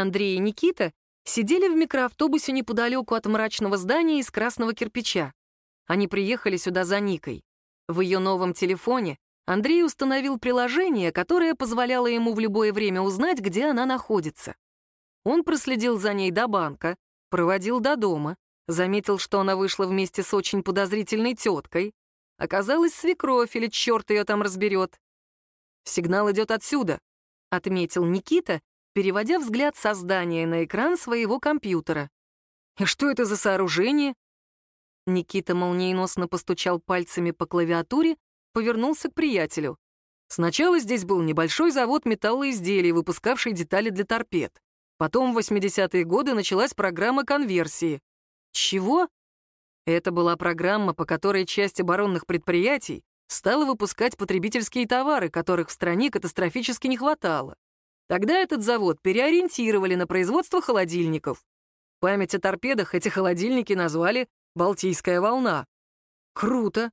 Андрей и Никита сидели в микроавтобусе неподалеку от мрачного здания из красного кирпича. Они приехали сюда за Никой. В ее новом телефоне Андрей установил приложение, которое позволяло ему в любое время узнать, где она находится. Он проследил за ней до банка, проводил до дома, заметил, что она вышла вместе с очень подозрительной теткой. Оказалось, свекровь или черт ее там разберет. «Сигнал идет отсюда», — отметил Никита, переводя взгляд со здания на экран своего компьютера. «И что это за сооружение?» Никита молниеносно постучал пальцами по клавиатуре, повернулся к приятелю. Сначала здесь был небольшой завод металлоизделий, выпускавший детали для торпед. Потом в 80-е годы началась программа конверсии. Чего? Это была программа, по которой часть оборонных предприятий стала выпускать потребительские товары, которых в стране катастрофически не хватало. Тогда этот завод переориентировали на производство холодильников. Память о торпедах эти холодильники назвали «Балтийская волна». Круто.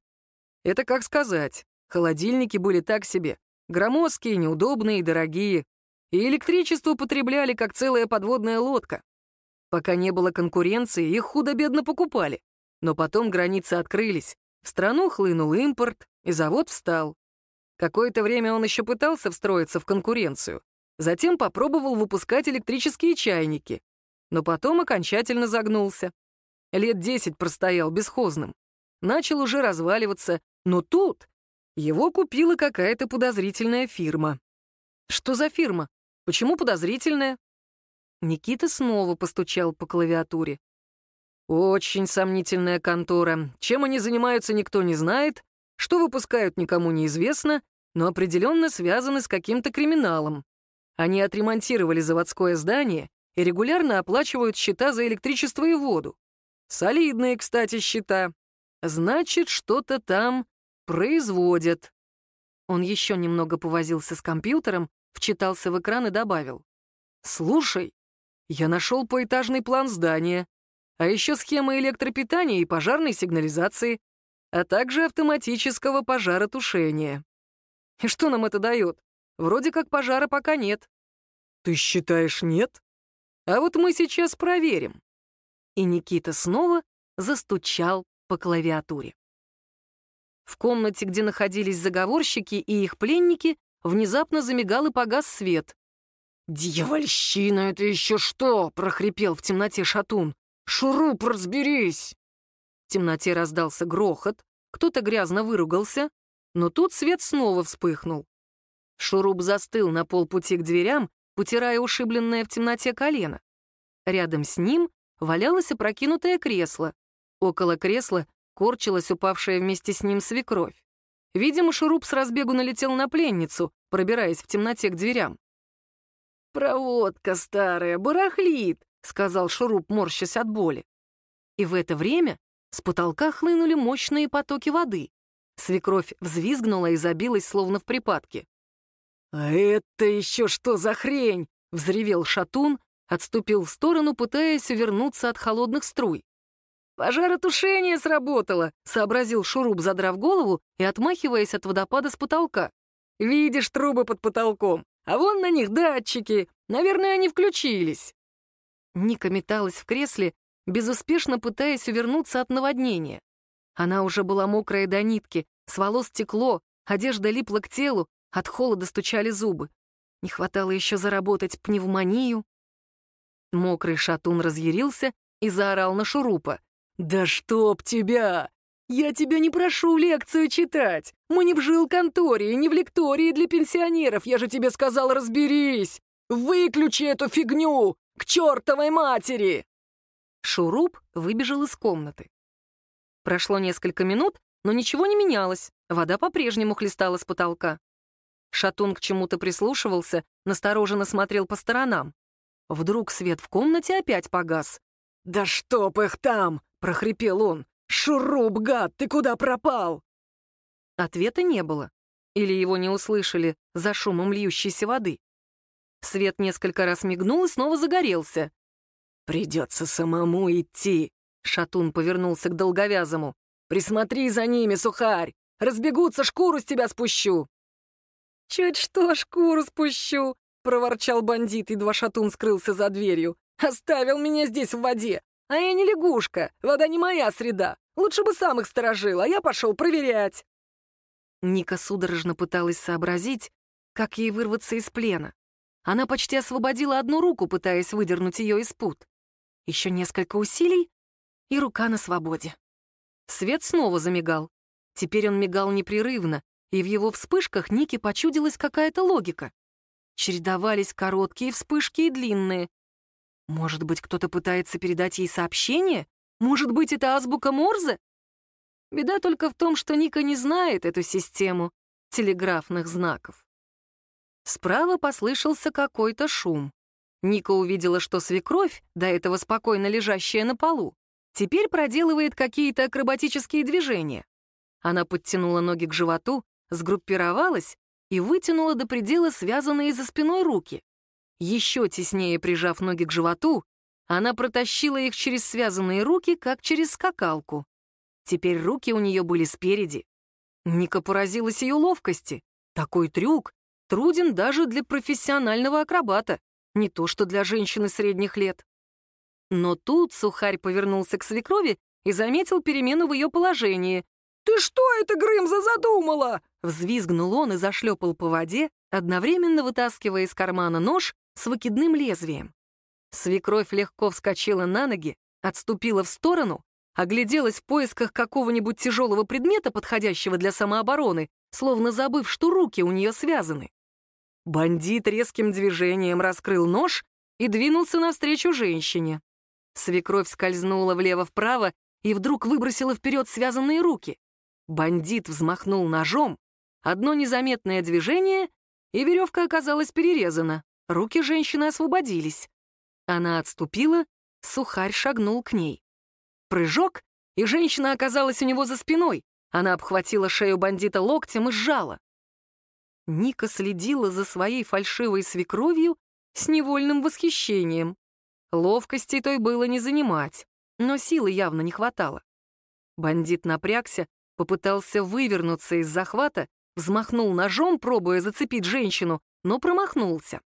Это как сказать. Холодильники были так себе. Громоздкие, неудобные и дорогие. И электричество потребляли как целая подводная лодка. Пока не было конкуренции, их худо-бедно покупали. Но потом границы открылись. В страну хлынул импорт, и завод встал. Какое-то время он еще пытался встроиться в конкуренцию. Затем попробовал выпускать электрические чайники. Но потом окончательно загнулся. Лет десять простоял бесхозным. Начал уже разваливаться, но тут его купила какая-то подозрительная фирма. Что за фирма? Почему подозрительная? Никита снова постучал по клавиатуре. Очень сомнительная контора. Чем они занимаются, никто не знает. Что выпускают, никому не известно, но определенно связаны с каким-то криминалом. Они отремонтировали заводское здание и регулярно оплачивают счета за электричество и воду. Солидные, кстати, счета. Значит, что-то там производят. Он еще немного повозился с компьютером, вчитался в экран и добавил. «Слушай, я нашел поэтажный план здания, а еще схемы электропитания и пожарной сигнализации, а также автоматического пожаротушения. И что нам это дает? Вроде как пожара пока нет. Ты считаешь, нет? А вот мы сейчас проверим. И Никита снова застучал по клавиатуре. В комнате, где находились заговорщики и их пленники, внезапно замигал и погас свет. «Дьявольщина, это еще что?» — прохрипел в темноте шатун. «Шуруп, разберись!» В темноте раздался грохот, кто-то грязно выругался, но тут свет снова вспыхнул. Шуруп застыл на полпути к дверям, потирая ушибленное в темноте колено. Рядом с ним валялось опрокинутое кресло. Около кресла корчилась упавшая вместе с ним свекровь. Видимо, Шуруп с разбегу налетел на пленницу, пробираясь в темноте к дверям. «Проводка старая, барахлит», — сказал Шуруп, морщась от боли. И в это время с потолка хлынули мощные потоки воды. Свекровь взвизгнула и забилась, словно в припадке. «А это еще что за хрень?» — взревел шатун, отступил в сторону, пытаясь увернуться от холодных струй. «Пожаротушение сработало», — сообразил Шуруп, задрав голову и отмахиваясь от водопада с потолка. «Видишь трубы под потолком, а вон на них датчики. Наверное, они включились». Ника металась в кресле, безуспешно пытаясь увернуться от наводнения. Она уже была мокрая до нитки, с волос текло, одежда липла к телу, от холода стучали зубы. Не хватало еще заработать пневмонию. Мокрый шатун разъярился и заорал на шурупа. «Да чтоб тебя! Я тебя не прошу лекцию читать! Мы не в жилконторе, не в лектории для пенсионеров, я же тебе сказал, разберись! Выключи эту фигню! К чертовой матери!» Шуруп выбежал из комнаты. Прошло несколько минут, но ничего не менялось, вода по-прежнему хлестала с потолка. Шатун к чему-то прислушивался, настороженно смотрел по сторонам. Вдруг свет в комнате опять погас. «Да чтоб их там!» — прохрипел он. «Шуруп, гад, ты куда пропал?» Ответа не было. Или его не услышали за шумом льющейся воды. Свет несколько раз мигнул и снова загорелся. «Придется самому идти», — Шатун повернулся к долговязому. «Присмотри за ними, сухарь! Разбегутся, шкуру с тебя спущу!» «Чуть что шкуру спущу!» проворчал бандит, едва шатун скрылся за дверью. «Оставил меня здесь в воде! А я не лягушка, вода не моя среда. Лучше бы сам их сторожил, а я пошел проверять». Ника судорожно пыталась сообразить, как ей вырваться из плена. Она почти освободила одну руку, пытаясь выдернуть ее из пут. Еще несколько усилий, и рука на свободе. Свет снова замигал. Теперь он мигал непрерывно, и в его вспышках Нике почудилась какая-то логика. Чередовались короткие вспышки и длинные. Может быть, кто-то пытается передать ей сообщение? Может быть, это азбука Морзе? Беда только в том, что Ника не знает эту систему телеграфных знаков. Справа послышался какой-то шум. Ника увидела, что свекровь, до этого спокойно лежащая на полу, теперь проделывает какие-то акробатические движения. Она подтянула ноги к животу, сгруппировалась и вытянула до предела связанные за спиной руки. Еще теснее прижав ноги к животу, она протащила их через связанные руки, как через скакалку. Теперь руки у нее были спереди. Ника поразилась ее ловкости. Такой трюк труден даже для профессионального акробата, не то что для женщины средних лет. Но тут сухарь повернулся к свекрови и заметил перемену в ее положении. «Ты что это, Грымза, задумала?» Взвизгнул он и зашлепал по воде, одновременно вытаскивая из кармана нож с выкидным лезвием. Свекровь легко вскочила на ноги, отступила в сторону огляделась в поисках какого-нибудь тяжелого предмета, подходящего для самообороны, словно забыв, что руки у нее связаны. Бандит резким движением раскрыл нож и двинулся навстречу женщине. Свекровь скользнула влево-вправо и вдруг выбросила вперед связанные руки. Бандит взмахнул ножом, одно незаметное движение, и веревка оказалась перерезана. Руки женщины освободились. Она отступила, сухарь шагнул к ней. Прыжок, и женщина оказалась у него за спиной. Она обхватила шею бандита локтем и сжала. Ника следила за своей фальшивой свекровью с невольным восхищением. Ловкости той было не занимать, но силы явно не хватало. Бандит напрягся, попытался вывернуться из захвата, взмахнул ножом, пробуя зацепить женщину, но промахнулся.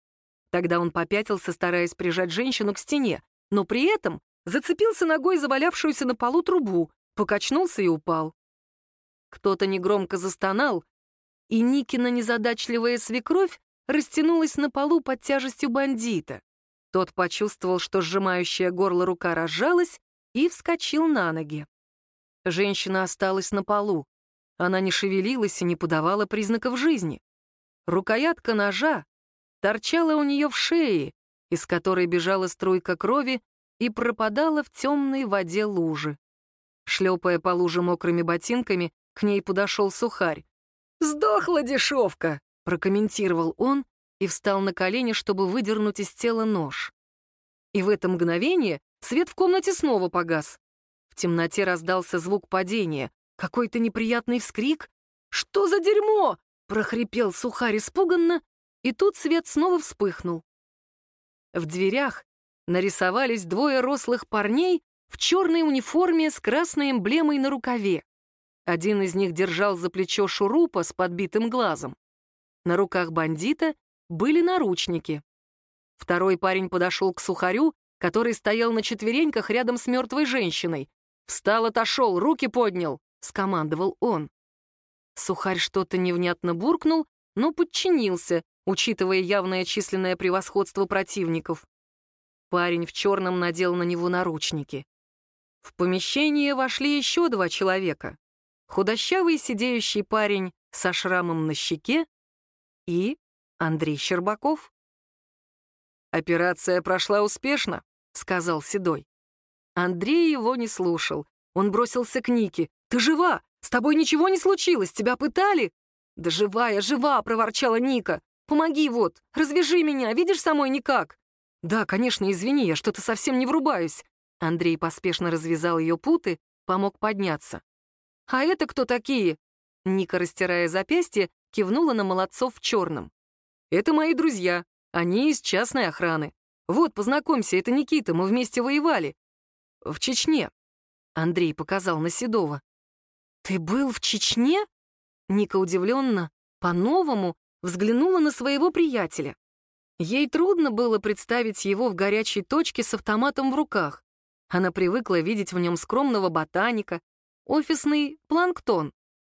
Тогда он попятился, стараясь прижать женщину к стене, но при этом зацепился ногой за валявшуюся на полу трубу, покачнулся и упал. Кто-то негромко застонал, и Никина незадачливая свекровь растянулась на полу под тяжестью бандита. Тот почувствовал, что сжимающая горло рука разжалась, и вскочил на ноги. Женщина осталась на полу. Она не шевелилась и не подавала признаков жизни. Рукоятка ножа торчала у нее в шее, из которой бежала струйка крови и пропадала в темной воде лужи. Шлепая по луже мокрыми ботинками, к ней подошел сухарь. «Сдохла дешевка!» — прокомментировал он и встал на колени, чтобы выдернуть из тела нож. И в это мгновение свет в комнате снова погас. В темноте раздался звук падения, какой-то неприятный вскрик. «Что за дерьмо?» — прохрипел сухарь испуганно, и тут свет снова вспыхнул. В дверях нарисовались двое рослых парней в черной униформе с красной эмблемой на рукаве. Один из них держал за плечо шурупа с подбитым глазом. На руках бандита были наручники. Второй парень подошел к сухарю, который стоял на четвереньках рядом с мертвой женщиной. «Встал, отошел, руки поднял», — скомандовал он. Сухарь что-то невнятно буркнул, но подчинился, учитывая явное численное превосходство противников. Парень в черном надел на него наручники. В помещение вошли еще два человека. Худощавый сидеющий парень со шрамом на щеке и Андрей Щербаков. «Операция прошла успешно», — сказал Седой. Андрей его не слушал. Он бросился к Нике. «Ты жива? С тобой ничего не случилось? Тебя пытали?» «Да живая, жива!» — проворчала Ника. «Помоги вот, развяжи меня, видишь самой никак!» «Да, конечно, извини, я что-то совсем не врубаюсь». Андрей поспешно развязал ее путы, помог подняться. «А это кто такие?» Ника, растирая запястье, кивнула на молодцов в черном. «Это мои друзья. Они из частной охраны. Вот, познакомься, это Никита, мы вместе воевали. В Чечне». Андрей показал на Седова. «Ты был в Чечне?» Ника удивленно, по-новому, взглянула на своего приятеля. Ей трудно было представить его в горячей точке с автоматом в руках. Она привыкла видеть в нем скромного ботаника, офисный планктон,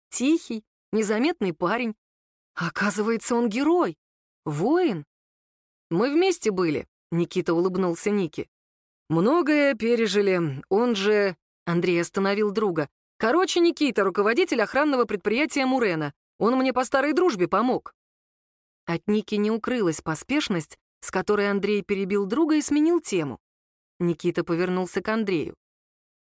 тихий, незаметный парень. Оказывается, он герой, воин. Мы вместе были, Никита улыбнулся Нике. Многое пережили, он же... Андрей остановил друга. Короче, Никита, руководитель охранного предприятия Мурена. Он мне по старой дружбе помог. От Ники не укрылась поспешность, с которой Андрей перебил друга и сменил тему. Никита повернулся к Андрею.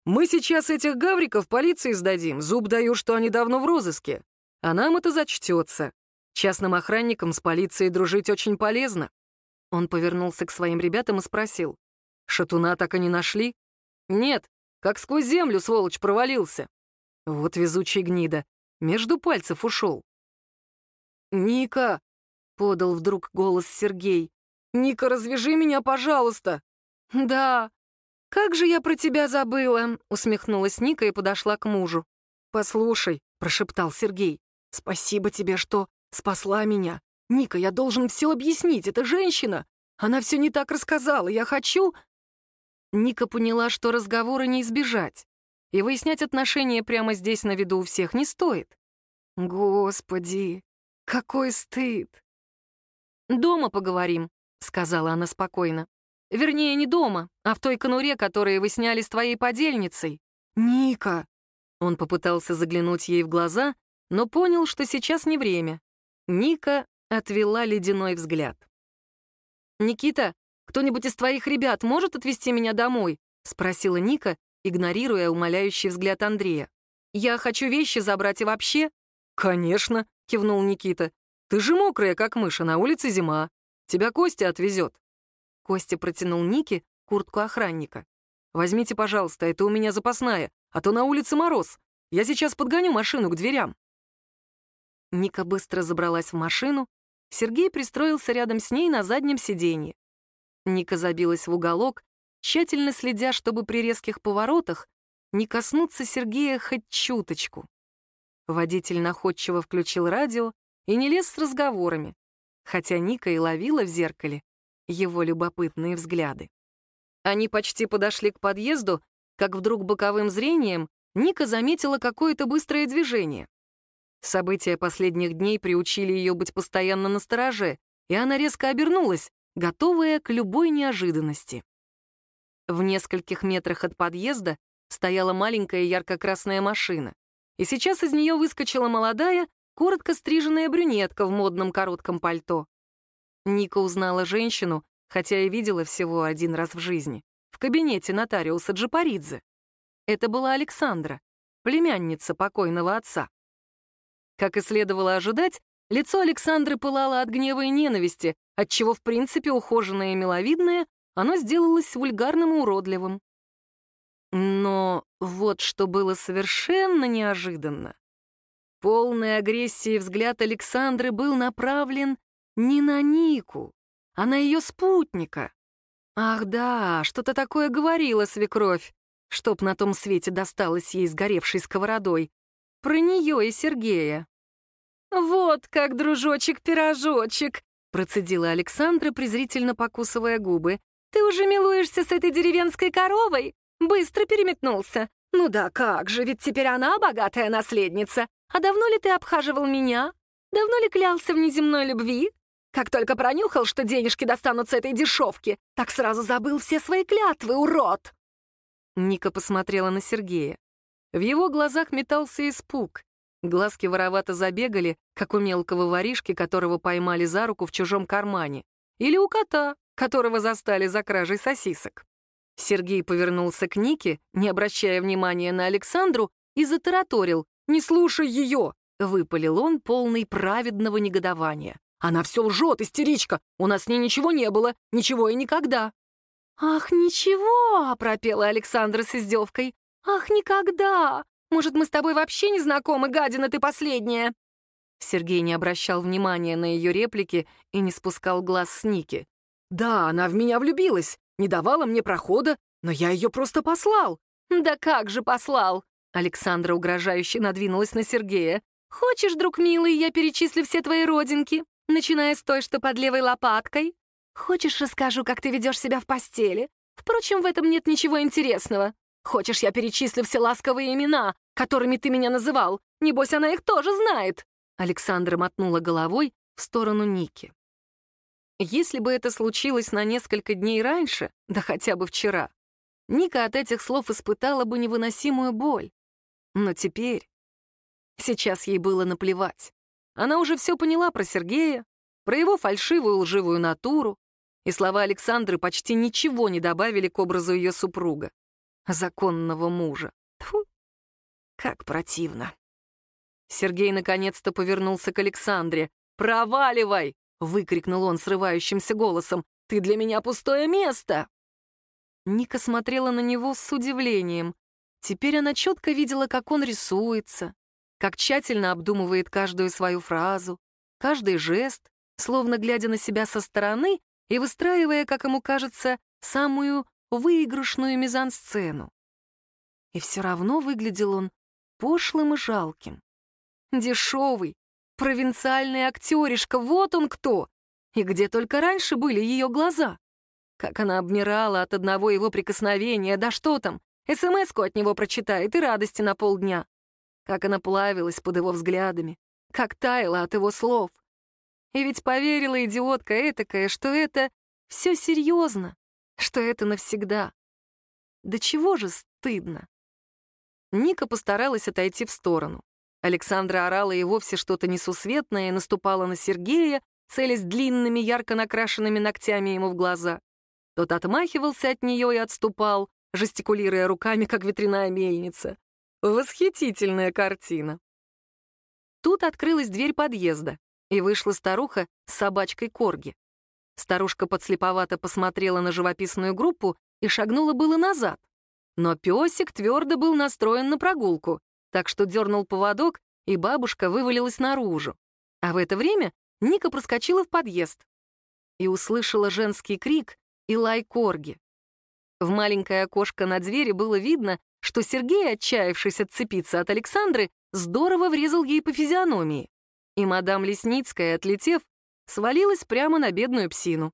«Мы сейчас этих гавриков полиции сдадим, зуб даю, что они давно в розыске. А нам это зачтется. Частным охранникам с полицией дружить очень полезно». Он повернулся к своим ребятам и спросил. «Шатуна так и не нашли?» «Нет, как сквозь землю, сволочь, провалился». Вот везучий гнида. Между пальцев ушел. «Ника!» — подал вдруг голос Сергей. «Ника, развяжи меня, пожалуйста!» «Да, как же я про тебя забыла!» — усмехнулась Ника и подошла к мужу. «Послушай», — прошептал Сергей, — «спасибо тебе, что спасла меня. Ника, я должен все объяснить, это женщина. Она все не так рассказала, я хочу...» Ника поняла, что разговора не избежать, и выяснять отношения прямо здесь на виду у всех не стоит. «Господи, какой стыд!» «Дома поговорим», — сказала она спокойно. Вернее, не дома, а в той конуре, которую вы сняли с твоей подельницей. Ника!» Он попытался заглянуть ей в глаза, но понял, что сейчас не время. Ника отвела ледяной взгляд. «Никита, кто-нибудь из твоих ребят может отвезти меня домой?» — спросила Ника, игнорируя умоляющий взгляд Андрея. «Я хочу вещи забрать и вообще...» «Конечно», — кивнул Никита. «Ты же мокрая, как мышь, а на улице зима. Тебя Костя отвезет». Костя протянул Нике куртку охранника. «Возьмите, пожалуйста, это у меня запасная, а то на улице мороз. Я сейчас подгоню машину к дверям». Ника быстро забралась в машину. Сергей пристроился рядом с ней на заднем сиденье. Ника забилась в уголок, тщательно следя, чтобы при резких поворотах не коснуться Сергея хоть чуточку. Водитель находчиво включил радио и не лез с разговорами, хотя Ника и ловила в зеркале его любопытные взгляды. Они почти подошли к подъезду, как вдруг боковым зрением Ника заметила какое-то быстрое движение. События последних дней приучили ее быть постоянно на стороже, и она резко обернулась, готовая к любой неожиданности. В нескольких метрах от подъезда стояла маленькая ярко-красная машина, и сейчас из нее выскочила молодая, коротко стриженная брюнетка в модном коротком пальто. Ника узнала женщину, хотя и видела всего один раз в жизни, в кабинете нотариуса Джапаридзе. Это была Александра, племянница покойного отца. Как и следовало ожидать, лицо Александры пылало от гнева и ненависти, отчего, в принципе, ухоженное и миловидное, оно сделалось вульгарным и уродливым. Но вот что было совершенно неожиданно. Полный агрессии взгляд Александры был направлен не на Нику, а на ее спутника. Ах да, что-то такое говорила свекровь, чтоб на том свете досталось ей сгоревшей сковородой. Про нее и Сергея. «Вот как, дружочек-пирожочек!» — процедила Александра, презрительно покусывая губы. «Ты уже милуешься с этой деревенской коровой? Быстро переметнулся. Ну да, как же, ведь теперь она богатая наследница. А давно ли ты обхаживал меня? Давно ли клялся в неземной любви? Как только пронюхал, что денежки достанутся этой дешевке, так сразу забыл все свои клятвы, урод!» Ника посмотрела на Сергея. В его глазах метался испуг. Глазки воровато забегали, как у мелкого воришки, которого поймали за руку в чужом кармане. Или у кота, которого застали за кражей сосисок. Сергей повернулся к Нике, не обращая внимания на Александру, и затараторил. «Не слушай ее!» — выпалил он, полный праведного негодования. Она все лжет, истеричка. У нас с ней ничего не было, ничего и никогда». «Ах, ничего!» — пропела Александра с издевкой. «Ах, никогда! Может, мы с тобой вообще не знакомы, гадина ты последняя?» Сергей не обращал внимания на ее реплики и не спускал глаз с Ники. «Да, она в меня влюбилась, не давала мне прохода, но я ее просто послал». «Да как же послал?» Александра угрожающе надвинулась на Сергея. «Хочешь, друг милый, я перечислю все твои родинки? начиная с той, что под левой лопаткой, Хочешь, расскажу, как ты ведешь себя в постели? Впрочем, в этом нет ничего интересного. Хочешь, я перечислю все ласковые имена, которыми ты меня называл? Небось, она их тоже знает!» Александра мотнула головой в сторону Ники. Если бы это случилось на несколько дней раньше, да хотя бы вчера, Ника от этих слов испытала бы невыносимую боль. Но теперь... Сейчас ей было наплевать. Она уже все поняла про Сергея, про его фальшивую лживую натуру, и слова Александры почти ничего не добавили к образу ее супруга, законного мужа. Тьфу, как противно. Сергей наконец-то повернулся к Александре. «Проваливай!» — выкрикнул он срывающимся голосом. «Ты для меня пустое место!» Ника смотрела на него с удивлением. Теперь она четко видела, как он рисуется, как тщательно обдумывает каждую свою фразу, каждый жест, словно глядя на себя со стороны и выстраивая, как ему кажется, самую выигрышную мизансцену. И все равно выглядел он пошлым и жалким. Дешевый, Провинциальный актеришка, вот он кто! И где только раньше были ее глаза. Как она обмирала от одного его прикосновения, да что там, СМС-ку от него прочитает и радости на полдня. Как она плавилась под его взглядами, как таяла от его слов. И ведь поверила идиотка этакая, что это все серьезно, что это навсегда. Да чего же стыдно? Ника постаралась отойти в сторону. Александра орала и вовсе что-то несусветное и наступала на Сергея, целясь длинными, ярко накрашенными ногтями ему в глаза. Тот отмахивался от нее и отступал, жестикулируя руками, как ветряная мельница. Восхитительная картина. Тут открылась дверь подъезда, и вышла старуха с собачкой Корги. Старушка подслеповато посмотрела на живописную группу и шагнула было назад. Но песик твердо был настроен на прогулку так что дернул поводок, и бабушка вывалилась наружу. А в это время Ника проскочила в подъезд и услышала женский крик и лай корги. В маленькое окошко на двери было видно, что Сергей, отчаявшись отцепиться от Александры, здорово врезал ей по физиономии. И мадам Лесницкая, отлетев, свалилась прямо на бедную псину.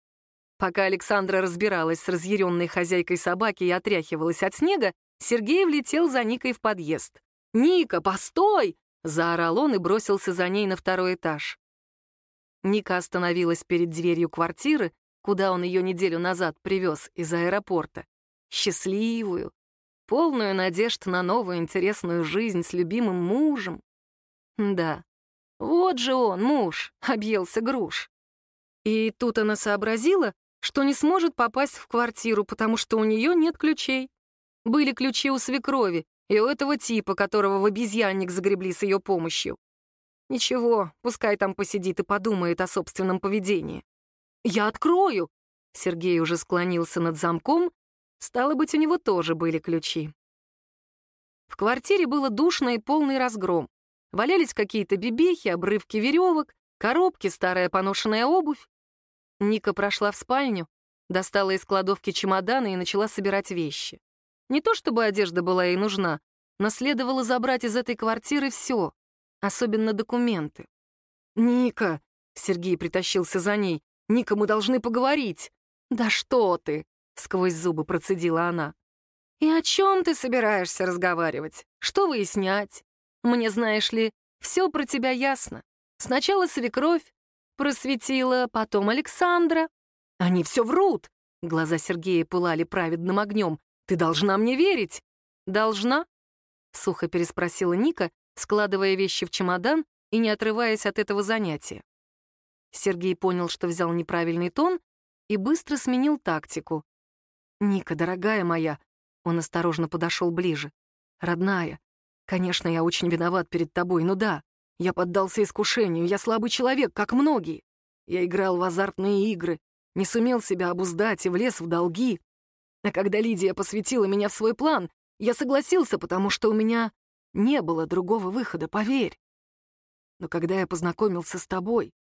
Пока Александра разбиралась с разъяренной хозяйкой собаки и отряхивалась от снега, Сергей влетел за Никой в подъезд. «Ника, постой!» — заорал он и бросился за ней на второй этаж. Ника остановилась перед дверью квартиры, куда он ее неделю назад привез из аэропорта. Счастливую, полную надежд на новую интересную жизнь с любимым мужем. Да, вот же он, муж, объелся груш. И тут она сообразила, что не сможет попасть в квартиру, потому что у нее нет ключей. Были ключи у свекрови, и у этого типа, которого в обезьянник загребли с ее помощью. Ничего, пускай там посидит и подумает о собственном поведении. «Я открою!» Сергей уже склонился над замком, стало быть, у него тоже были ключи. В квартире было душно и полный разгром. Валялись какие-то бибехи, обрывки веревок, коробки, старая поношенная обувь. Ника прошла в спальню, достала из кладовки чемоданы и начала собирать вещи. Не то чтобы одежда была ей нужна, но следовало забрать из этой квартиры все, особенно документы. «Ника!» — Сергей притащился за ней. «Ника, мы должны поговорить!» «Да что ты!» — сквозь зубы процедила она. «И о чем ты собираешься разговаривать? Что выяснять? Мне, знаешь ли, все про тебя ясно. Сначала свекровь просветила, потом Александра. Они все врут!» Глаза Сергея пылали праведным огнем. Ты должна мне верить!» «Должна?» — сухо переспросила Ника, складывая вещи в чемодан и не отрываясь от этого занятия. Сергей понял, что взял неправильный тон и быстро сменил тактику. «Ника, дорогая моя», — он осторожно подошел ближе, «родная, конечно, я очень виноват перед тобой, ну да, я поддался искушению, я слабый человек, как многие. Я играл в азартные игры, не сумел себя обуздать и влез в долги. А когда Лидия посвятила меня в свой план, я согласился, потому что у меня не было другого выхода, поверь. Но когда я познакомился с тобой,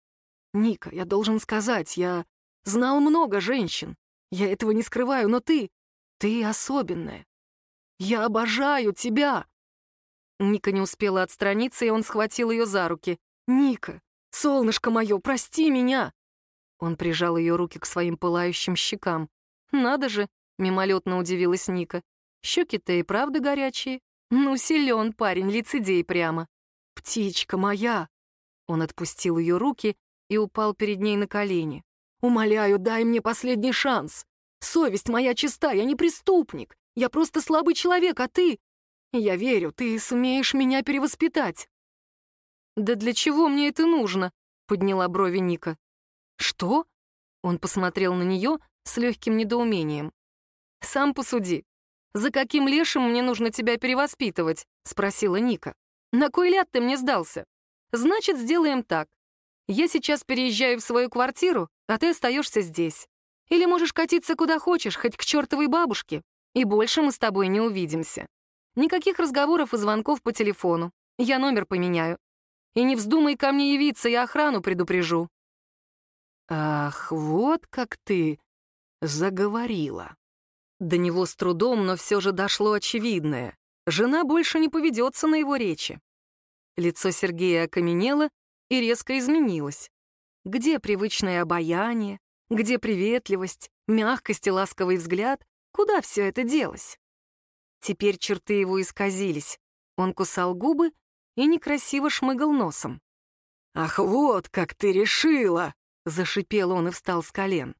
Ника, я должен сказать, я знал много женщин. Я этого не скрываю, но ты, ты особенная. Я обожаю тебя. Ника не успела отстраниться, и он схватил ее за руки. «Ника, солнышко мое, прости меня!» Он прижал ее руки к своим пылающим щекам. «Надо же!» — мимолетно удивилась Ника. «Щеки-то и правда горячие. Ну, силен парень, лицедей прямо. Птичка моя!» Он отпустил ее руки и упал перед ней на колени. «Умоляю, дай мне последний шанс. Совесть моя чиста, я не преступник. Я просто слабый человек, а ты... Я верю, ты сумеешь меня перевоспитать». «Да для чего мне это нужно?» — подняла брови Ника. «Что?» — он посмотрел на нее с легким недоумением. «Сам посуди. За каким лешим мне нужно тебя перевоспитывать?» — спросила Ника. «На кой ляд ты мне сдался? Значит, сделаем так. Я сейчас переезжаю в свою квартиру, а ты остаешься здесь. Или можешь катиться куда хочешь, хоть к чертовой бабушке, и больше мы с тобой не увидимся. Никаких разговоров и звонков по телефону. Я номер поменяю. И не вздумай ко мне явиться, я охрану предупрежу». «Ах, вот как ты заговорила». До него с трудом, но все же дошло очевидное. Жена больше не поведется на его речи. Лицо Сергея окаменело и резко изменилось. Где привычное обаяние, где приветливость, мягкость и ласковый взгляд, куда все это делось? Теперь черты его исказились. Он кусал губы и некрасиво шмыгал носом. «Ах, вот как ты решила!» — зашипел он и встал с колен.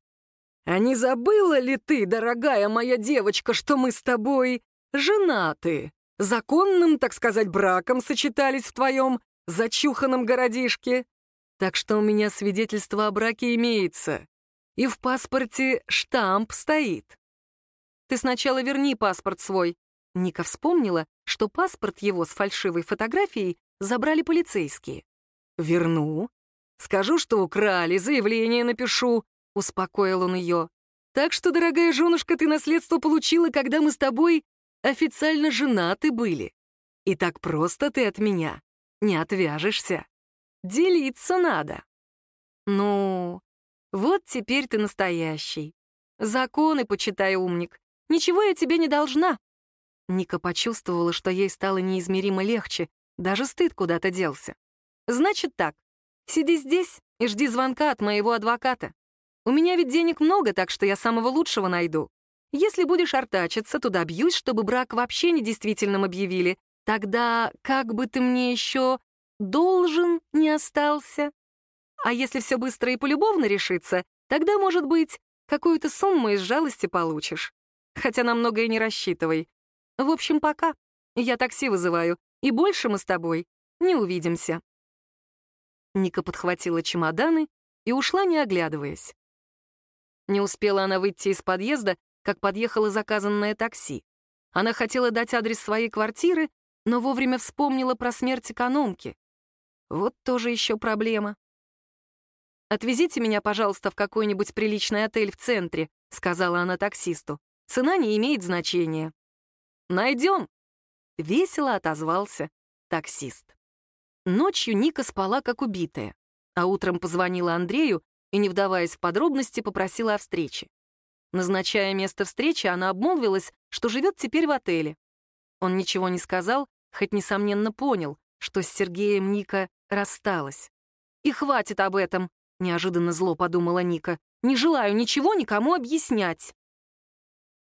«А не забыла ли ты, дорогая моя девочка, что мы с тобой женаты? Законным, так сказать, браком сочетались в твоем зачуханном городишке? Так что у меня свидетельство о браке имеется. И в паспорте штамп стоит. Ты сначала верни паспорт свой, Ника вспомнила, что паспорт его с фальшивой фотографией забрали полицейские. «Верну. Скажу, что украли, заявление напишу», — успокоил он ее. «Так что, дорогая женушка, ты наследство получила, когда мы с тобой официально женаты были. И так просто ты от меня не отвяжешься. Делиться надо». «Ну, вот теперь ты настоящий. Законы, почитай, умник. Ничего я тебе не должна, Ника почувствовала, что ей стало неизмеримо легче, даже стыд куда-то делся. «Значит так, сиди здесь и жди звонка от моего адвоката. У меня ведь денег много, так что я самого лучшего найду. Если будешь артачиться, туда бьюсь, чтобы брак вообще недействительным объявили. Тогда как бы ты мне еще должен не остался? А если все быстро и полюбовно решится, тогда, может быть, какую-то сумму из жалости получишь. Хотя на многое не рассчитывай. В общем, пока. Я такси вызываю, и больше мы с тобой не увидимся». Ника подхватила чемоданы и ушла, не оглядываясь. Не успела она выйти из подъезда, как подъехало заказанное такси. Она хотела дать адрес своей квартиры, но вовремя вспомнила про смерть экономки. Вот тоже еще проблема. «Отвезите меня, пожалуйста, в какой-нибудь приличный отель в центре», — сказала она таксисту. «Цена не имеет значения». Найдем!» — весело отозвался таксист. Ночью Ника спала как убитая, а утром позвонила Андрею и, не вдаваясь в подробности, попросила о встрече. Назначая место встречи, она обмолвилась, что живет теперь в отеле. Он ничего не сказал, хоть, несомненно, понял, что с Сергеем Ника рассталась. «И хватит об этом», — неожиданно зло подумала Ника. «Не желаю ничего никому объяснять».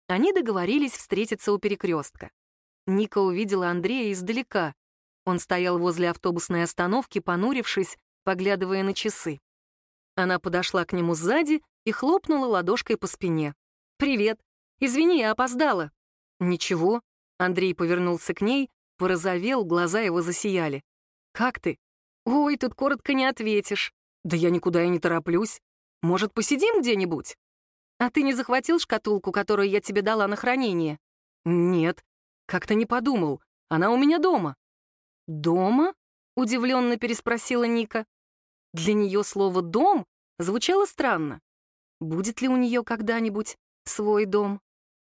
Они договорились встретиться у перекрестка. Ника увидела Андрея издалека. Он стоял возле автобусной остановки, понурившись, поглядывая на часы. Она подошла к нему сзади и хлопнула ладошкой по спине. «Привет. Извини, я опоздала». «Ничего». Андрей повернулся к ней, порозовел, глаза его засияли. «Как ты?» «Ой, тут коротко не ответишь». «Да я никуда и не тороплюсь. Может, посидим где-нибудь?» «А ты не захватил шкатулку, которую я тебе дала на хранение?» «Нет, как-то не подумал. Она у меня дома». «Дома?» — удивленно переспросила Ника. Для нее слово «дом» звучало странно. Будет ли у нее когда-нибудь свой дом?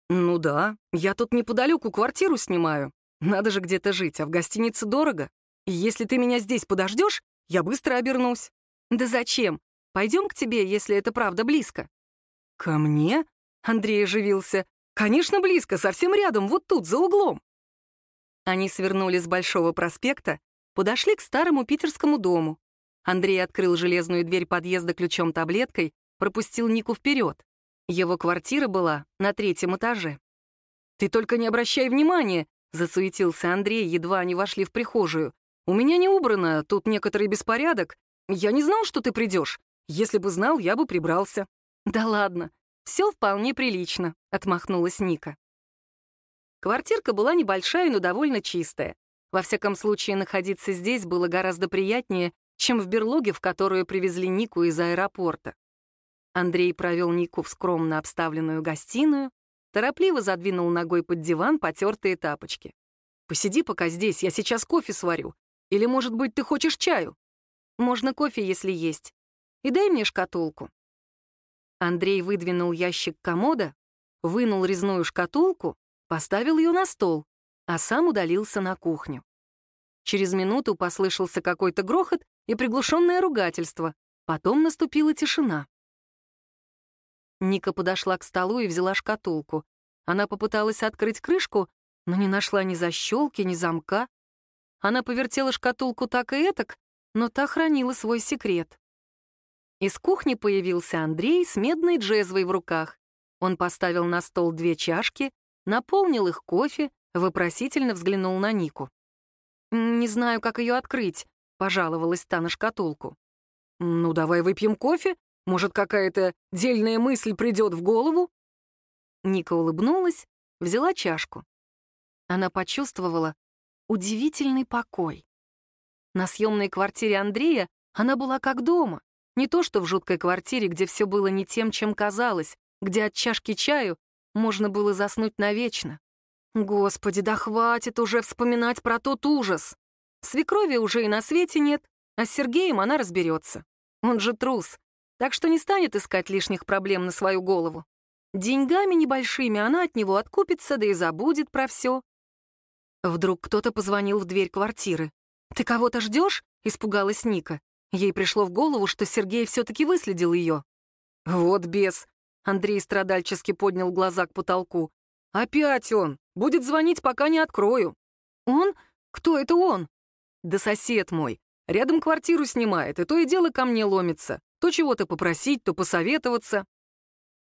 «Ну да, я тут неподалеку квартиру снимаю. Надо же где-то жить, а в гостинице дорого. Если ты меня здесь подождешь, я быстро обернусь». «Да зачем? Пойдем к тебе, если это правда близко». «Ко мне?» — Андрей оживился. «Конечно, близко, совсем рядом, вот тут, за углом». Они свернули с Большого проспекта, подошли к старому питерскому дому. Андрей открыл железную дверь подъезда ключом-таблеткой, пропустил Нику вперед. Его квартира была на третьем этаже. «Ты только не обращай внимания!» — засуетился Андрей, едва они вошли в прихожую. «У меня не убрано, тут некоторый беспорядок. Я не знал, что ты придешь. Если бы знал, я бы прибрался». «Да ладно, все вполне прилично», — отмахнулась Ника. Квартирка была небольшая, но довольно чистая. Во всяком случае, находиться здесь было гораздо приятнее, чем в берлоге, в которую привезли Нику из аэропорта. Андрей провел Нику в скромно обставленную гостиную, торопливо задвинул ногой под диван потертые тапочки. «Посиди пока здесь, я сейчас кофе сварю. Или, может быть, ты хочешь чаю?» «Можно кофе, если есть. И дай мне шкатулку». Андрей выдвинул ящик комода, вынул резную шкатулку поставил ее на стол, а сам удалился на кухню. Через минуту послышался какой-то грохот и приглушенное ругательство. Потом наступила тишина. Ника подошла к столу и взяла шкатулку. Она попыталась открыть крышку, но не нашла ни защелки, ни замка. Она повертела шкатулку так и этак, но та хранила свой секрет. Из кухни появился Андрей с медной джезвой в руках. Он поставил на стол две чашки, наполнил их кофе, вопросительно взглянул на Нику. «Не знаю, как ее открыть», — пожаловалась та на шкатулку. «Ну, давай выпьем кофе. Может, какая-то дельная мысль придет в голову?» Ника улыбнулась, взяла чашку. Она почувствовала удивительный покой. На съемной квартире Андрея она была как дома. Не то что в жуткой квартире, где все было не тем, чем казалось, где от чашки чаю можно было заснуть навечно. Господи, да хватит уже вспоминать про тот ужас. Свекрови уже и на свете нет, а с Сергеем она разберется. Он же трус, так что не станет искать лишних проблем на свою голову. Деньгами небольшими она от него откупится, да и забудет про все. Вдруг кто-то позвонил в дверь квартиры. «Ты кого-то ждешь?» — испугалась Ника. Ей пришло в голову, что Сергей все-таки выследил ее. «Вот бес!» Андрей страдальчески поднял глаза к потолку. «Опять он! Будет звонить, пока не открою». «Он? Кто это он?» «Да сосед мой. Рядом квартиру снимает, и то и дело ко мне ломится. То чего-то попросить, то посоветоваться».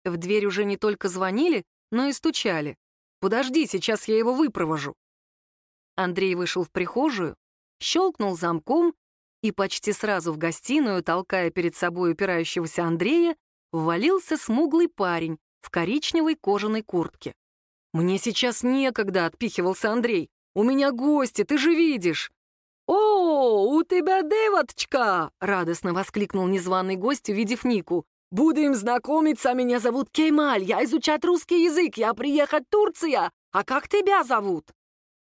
В дверь уже не только звонили, но и стучали. «Подожди, сейчас я его выпровожу». Андрей вышел в прихожую, щелкнул замком и почти сразу в гостиную, толкая перед собой упирающегося Андрея, ввалился смуглый парень в коричневой кожаной куртке. «Мне сейчас некогда», — отпихивался Андрей. «У меня гости, ты же видишь». «О, у тебя девочка!» — радостно воскликнул незваный гость, увидев Нику. «Будем знакомиться, меня зовут Кемаль, я изучать русский язык, я приехать Турция. А как тебя зовут?»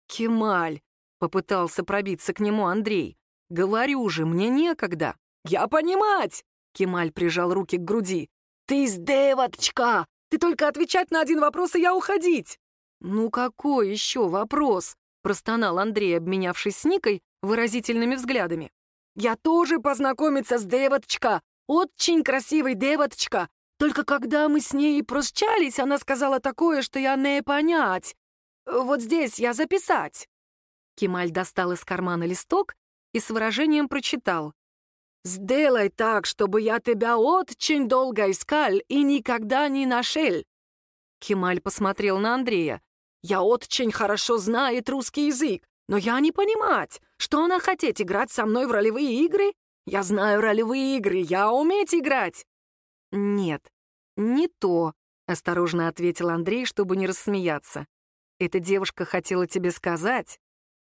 «Кемаль», — попытался пробиться к нему Андрей. «Говорю же, мне некогда». «Я понимать!» — Кемаль прижал руки к груди. «Ты с девочка! Ты только отвечать на один вопрос, и я уходить!» «Ну какой еще вопрос?» — простонал Андрей, обменявшись с Никой выразительными взглядами. «Я тоже познакомиться с девочка! Очень красивой девочка! Только когда мы с ней прощались, она сказала такое, что я не понять. Вот здесь я записать». Кемаль достал из кармана листок и с выражением прочитал. «Сделай так, чтобы я тебя очень долго искал и никогда не нашел». Кемаль посмотрел на Андрея. «Я очень хорошо знаю русский язык, но я не понимать, что она хотеть играть со мной в ролевые игры? Я знаю ролевые игры, я уметь играть». «Нет, не то», — осторожно ответил Андрей, чтобы не рассмеяться. «Эта девушка хотела тебе сказать,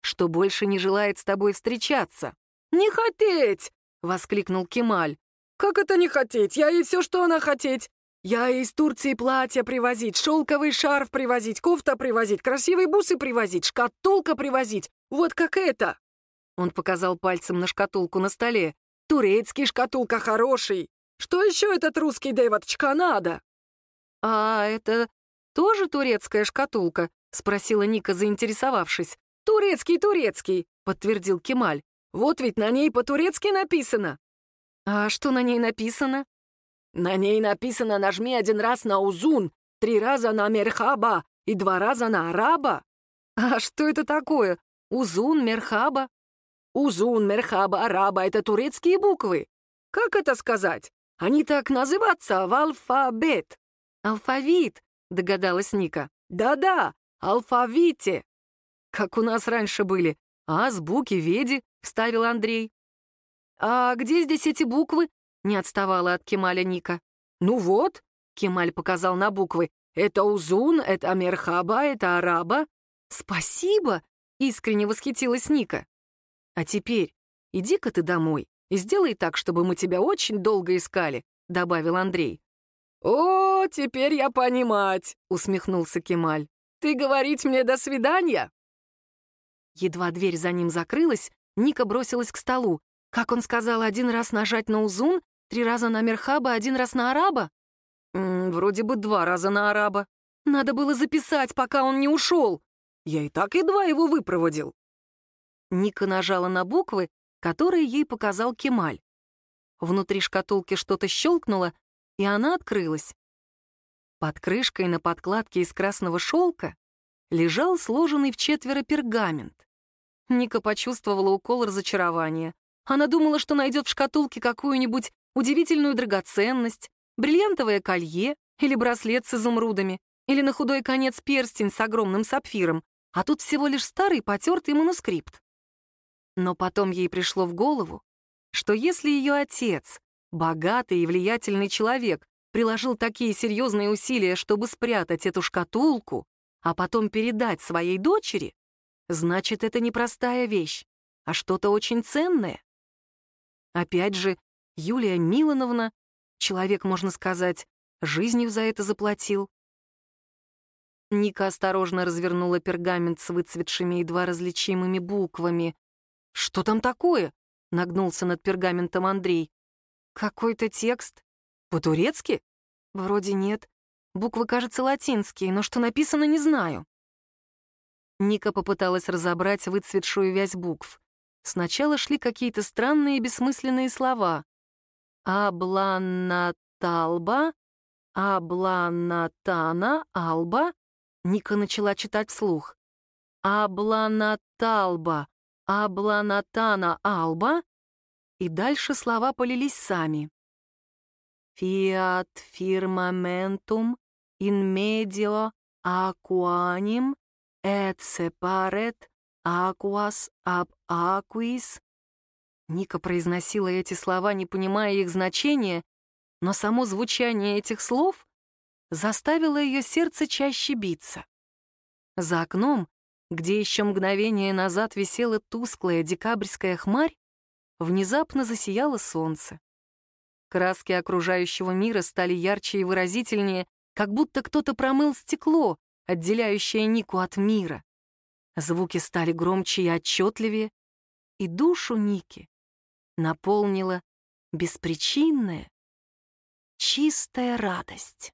что больше не желает с тобой встречаться». «Не хотеть!» — воскликнул Кемаль. «Как это не хотеть? Я ей все, что она хотеть. Я ей из Турции платья привозить, шелковый шарф привозить, кофта привозить, красивые бусы привозить, шкатулка привозить. Вот как это!» Он показал пальцем на шкатулку на столе. «Турецкий шкатулка хороший. Что еще этот русский девочка надо?» «А это тоже турецкая шкатулка?» — спросила Ника, заинтересовавшись. «Турецкий, турецкий», — подтвердил Кемаль. Вот ведь на ней по-турецки написано. А что на ней написано? На ней написано «нажми один раз на узун, три раза на мерхаба и два раза на араба». А что это такое? Узун, мерхаба? Узун, мерхаба, араба — это турецкие буквы. Как это сказать? Они так называются в алфавит». «Алфавит», — догадалась Ника. «Да-да, алфавите». «Как у нас раньше были. Азбуки, веди», — вставил Андрей. «А где здесь эти буквы?» — не отставала от Кемаля Ника. «Ну вот», — Кемаль показал на буквы, «это Узун, это Мерхаба, это Араба». «Спасибо!» — искренне восхитилась Ника. «А теперь иди-ка ты домой и сделай так, чтобы мы тебя очень долго искали», — добавил Андрей. «О, теперь я понимать», — усмехнулся Кемаль. «Ты говорить мне «до свидания»?» Едва дверь за ним закрылась, Ника бросилась к столу. Как он сказал, один раз нажать на узун, три раза на Мерхаба, один раз на Араба? М -м, вроде бы два раза на Араба. Надо было записать, пока он не ушел. Я и так едва его выпроводил. Ника нажала на буквы, которые ей показал Кемаль. Внутри шкатулки что-то щелкнуло, и она открылась. Под крышкой на подкладке из красного шелка лежал сложенный в четверо пергамент. Ника почувствовала укол разочарования. Она думала, что найдет в шкатулке какую-нибудь удивительную драгоценность, бриллиантовое колье или браслет с изумрудами, или на худой конец перстень с огромным сапфиром, а тут всего лишь старый потертый манускрипт. Но потом ей пришло в голову, что если ее отец, богатый и влиятельный человек, приложил такие серьезные усилия, чтобы спрятать эту шкатулку, а потом передать своей дочери, значит, это не простая вещь, а что-то очень ценное. Опять же, Юлия Милановна, человек, можно сказать, жизнью за это заплатил. Ника осторожно развернула пергамент с выцветшими едва различимыми буквами. «Что там такое?» — нагнулся над пергаментом Андрей. «Какой-то текст. По-турецки?» «Вроде нет. Буквы, кажется, латинские, но что написано, не знаю». Ника попыталась разобрать выцветшую вязь букв. Сначала шли какие-то странные бессмысленные слова. «Абланаталба», «Абланатана», «Алба». Ника начала читать вслух. «Абланаталба», «Абланатана», «Алба». И дальше слова полились сами. «Фиат фирмаментум ин медио aquanim et separet «Акуас аб акуис». Ника произносила эти слова, не понимая их значения, но само звучание этих слов заставило ее сердце чаще биться. За окном, где еще мгновение назад висела тусклая декабрьская хмарь, внезапно засияло солнце. Краски окружающего мира стали ярче и выразительнее, как будто кто-то промыл стекло, отделяющее Нику от мира. Звуки стали громче и отчетливее, и душу Ники наполнила беспричинная, чистая радость.